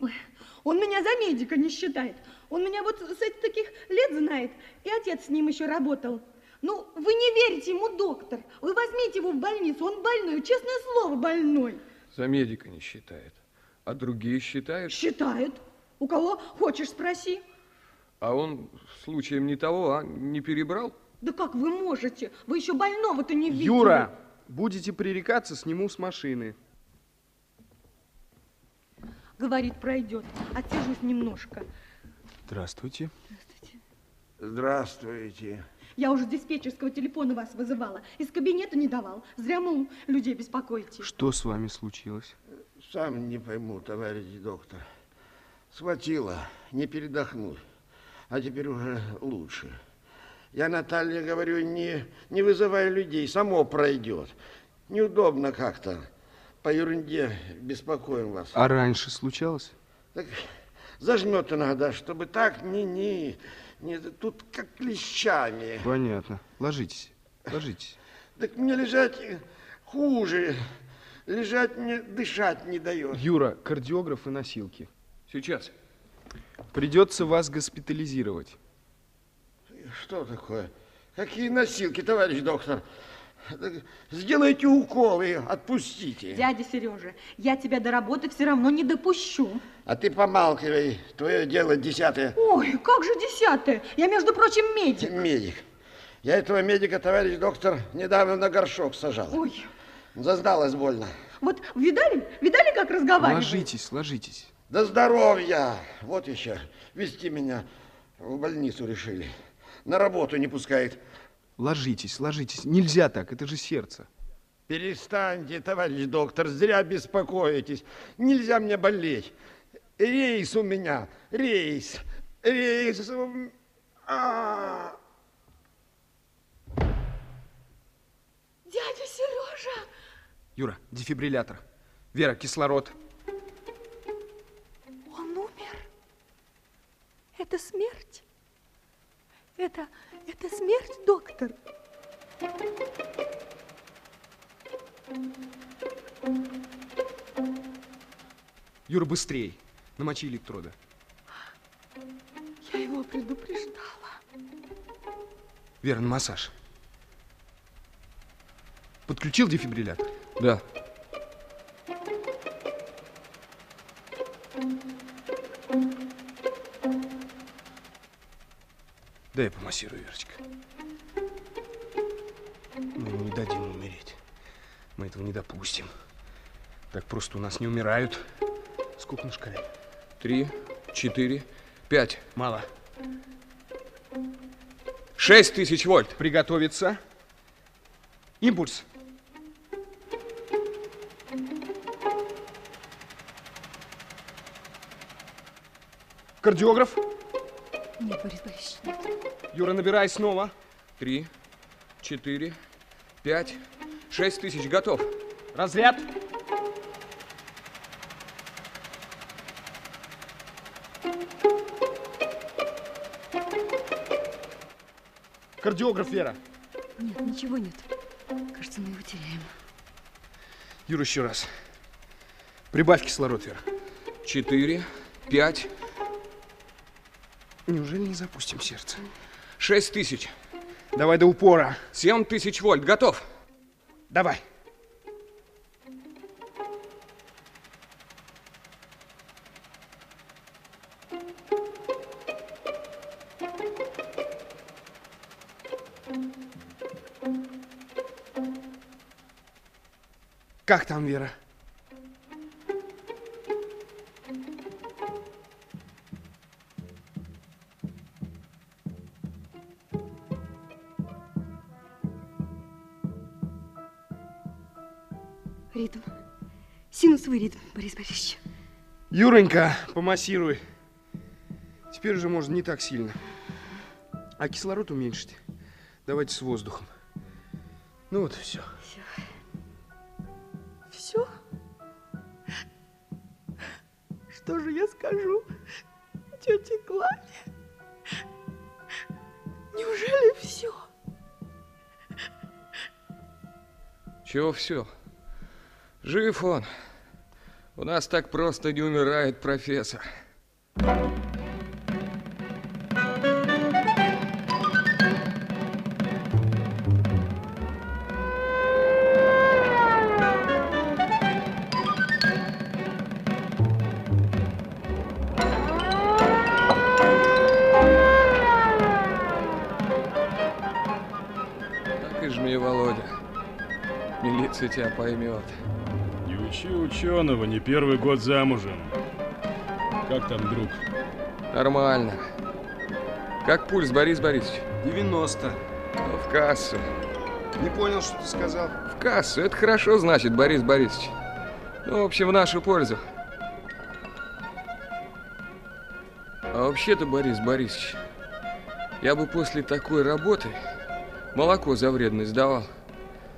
Ой, он меня за медика не считает. Он меня вот с этих таких лет знает, и отец с ним еще работал. Ну, вы не верите ему, доктор. Вы возьмите его в больницу, он больной, честное слово, больной. За медика не считает. А другие считают? Считают. У кого хочешь, спроси. А он случаем не того, а не перебрал? Да как вы можете? Вы еще больного-то не видели. Юра, будете пререкаться, сниму с машины. Говорит, пройдет. Отсижусь немножко. Здравствуйте. Здравствуйте. Здравствуйте. Я уже с диспетчерского телефона вас вызывала. Из кабинета не давал. Зря, мол, людей беспокоите. Что с вами случилось? Сам не пойму, товарищ доктор. Схватило, не передохнуть. А теперь уже лучше. Я, Наталья, говорю, не, не вызывай людей, само пройдет. Неудобно как-то. По ерунде беспокоим вас. А раньше случалось? Так зажмет иногда, чтобы так, не, не, не, тут как клещами. Понятно. Ложитесь, ложитесь. Так мне лежать хуже. Лежать мне дышать не дает. Юра, кардиограф и носилки. Сейчас. Придется вас госпитализировать. Что такое? Какие носилки, товарищ доктор? Так Сделайте укол и отпустите. Дядя Сережа, я тебя до работы все равно не допущу. А ты помалкивай. Твое дело десятое. Ой, как же десятое? Я, между прочим, медик. Медик. Я этого медика, товарищ доктор, недавно на горшок сажал. Ой, Зазналось больно. вот видали? Видали, как разговаривает? Ложитесь, ложитесь. До здоровья. Вот еще. Вести меня в больницу решили. На работу не пускает. Ложитесь, ложитесь. Нельзя так, это же сердце. Перестаньте, товарищ доктор, зря беспокоитесь. Нельзя мне болеть. Рейс у меня, рейс, рейс. у м- А, Дядя Сережа! Юра, дефибриллятор. Вера, кислород. Юра, быстрей. Намочи электроды. Я его предупреждала. Вера, на массаж. Подключил дефибриллятор? Да. Да я помассирую, Верочка. Мы ему не дадим умереть. Мы этого не допустим. Так просто у нас не умирают. Сколько на шкале? Три, четыре, пять. Мало. Шесть тысяч вольт. Приготовиться. Импульс. Кардиограф. Нет, Борис Борисович, нет. Юра, набирай снова. Три, четыре, пять, шесть тысяч. Готов. Разряд. Кардиограф, Вера. Нет, ничего нет. Кажется, мы его теряем. Юра, еще раз. Прибавь кислород, Вера. Четыре, пять, Неужели не запустим сердце? шесть тысяч. Давай до упора. Семь тысяч вольт. Готов. Давай. Как там, Вера? Ритм. Синусовый ритм, Борис Борисович. Юренька, помассируй. Теперь уже можно не так сильно. А кислород уменьшить. Давайте с воздухом. Ну вот и все. Все? Что же я скажу тете Клаве? Неужели все? Чего все? Жив он. У нас так просто не умирает профессор. И жми, Володя. Милиция тебя поймет. Не учи ученого, не первый год замужем. Как там, друг? Нормально. Как пульс, Борис Борисович? 90. Ну, В кассу. Не понял, что ты сказал. В кассу. Это хорошо значит, Борис Борисович. Ну, в общем, в нашу пользу. А вообще-то, Борис Борисович, я бы после такой работы молоко за вредность давал.